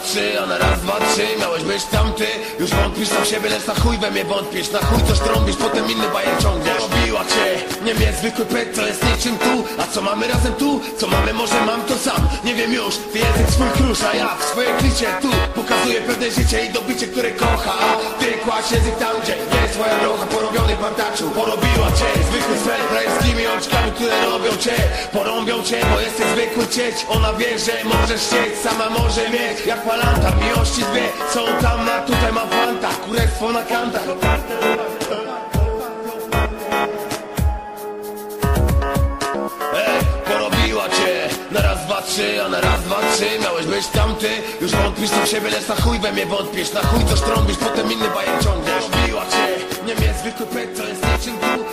trzy, a na raz, dwa, trzy. Miałeś być tamty, już wątpisz sam siebie Lecz na chuj we mnie wątpisz, na chuj coś trąbisz Potem inny bajer ciągniesz Robiła cię, nie mnie zwykły pet, to jest niczym tu. A co mamy razem tu, co mamy może mam to sam. Nie wiem już, ty język swój krusz, a ja w swoje klicie tu. Pokazuję pewne życie i dobycie, które kocha. A ty kładź język tam, gdzie jest twoja rocha Porobiony pantaczu, porobiła cię. Zwykły sfer, krajskimi oczkami, które robią cię. Porąbią cię, bo jesteś zwykły cieć. Ona wie, że możesz chcieć, sama może mieć. Jak palanta, miłości dwie Są tam, na tutaj. Mam fanta Kurestwo na kantach. Ej, porobiła cię. Na raz, dwa, trzy, a na raz, Być tamty, już wątpisz w siebie Lecz na chuj we mnie wątpisz. Na chuj coś trąbisz, potem inny bajer ciągniesz. Robiła cię, nie mnie zwykły pet To jest niczym tu,